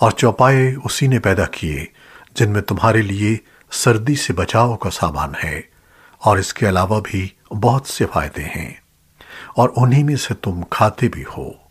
और चौपाए उसी ने पैदा किए, जिनमें तुम्हारे लिए सर्दी से बचाव का सामान है, और इसके अलावा भी बहुत से फ़ायदे हैं, और उन्हीं में से तुम खाते भी हो।